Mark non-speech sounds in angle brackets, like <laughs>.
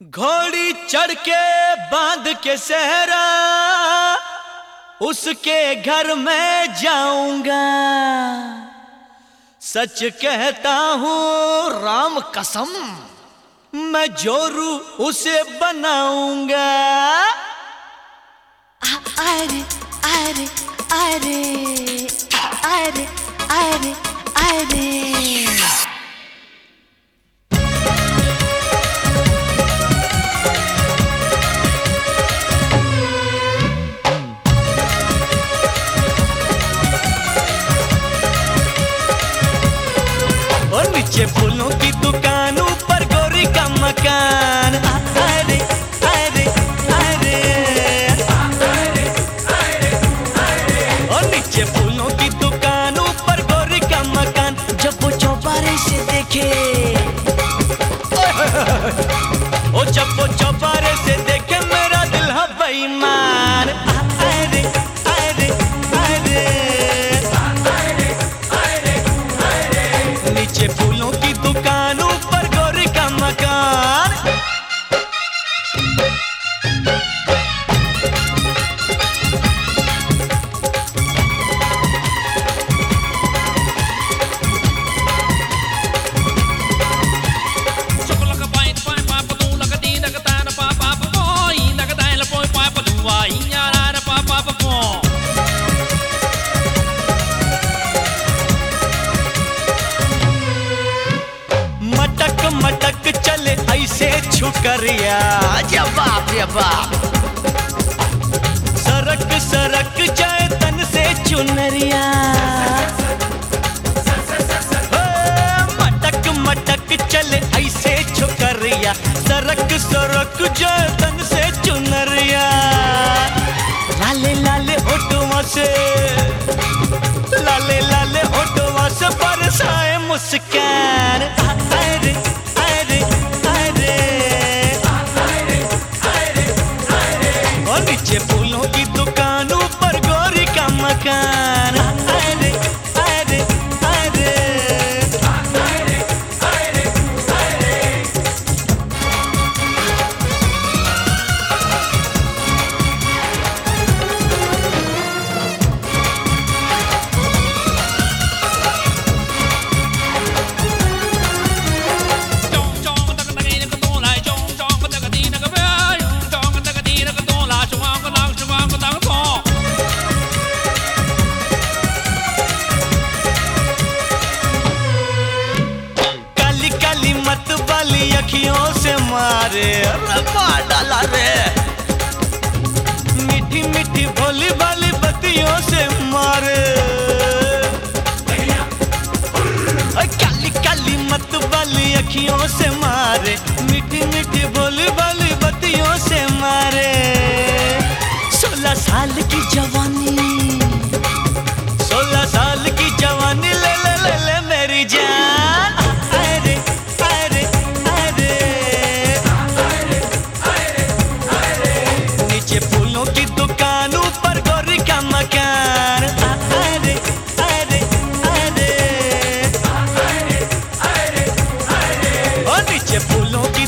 घोड़ी चढ़ के बाँध के सहरा, उसके घर में जाऊँगा। सच कहता हूँ, राम कसम, मैं जोरू उसे बनाऊँगा। अरे अरे अरे अरे अरे नीचे फूलों की दुकान ऊपर गोरी का मकान। अरे अरे और नीचे फूलों की दुकान ऊपर गोरी का मकान। जब वो से देखे। <laughs> ओ, जब चौबारे से देखे ऐसे छुकरिया जवाब जवाब सरक सरक जाए तन से चुनरिया। मटक मटक चले ऐसे छुकरिया। सरक सरक जाए तन से चुनरिया। लाले लाले होटुआ से। लाले लाले होटुआ से मुस्कान रे, रबा डाला रे। मीठी मीठी भोली भाली से मारे। काली काली मत वाली अखियों से मारे। मीठी मीठी भोली भाली बत्तियों से मारे। सोलह साल की जवानी और नीचे फूलों की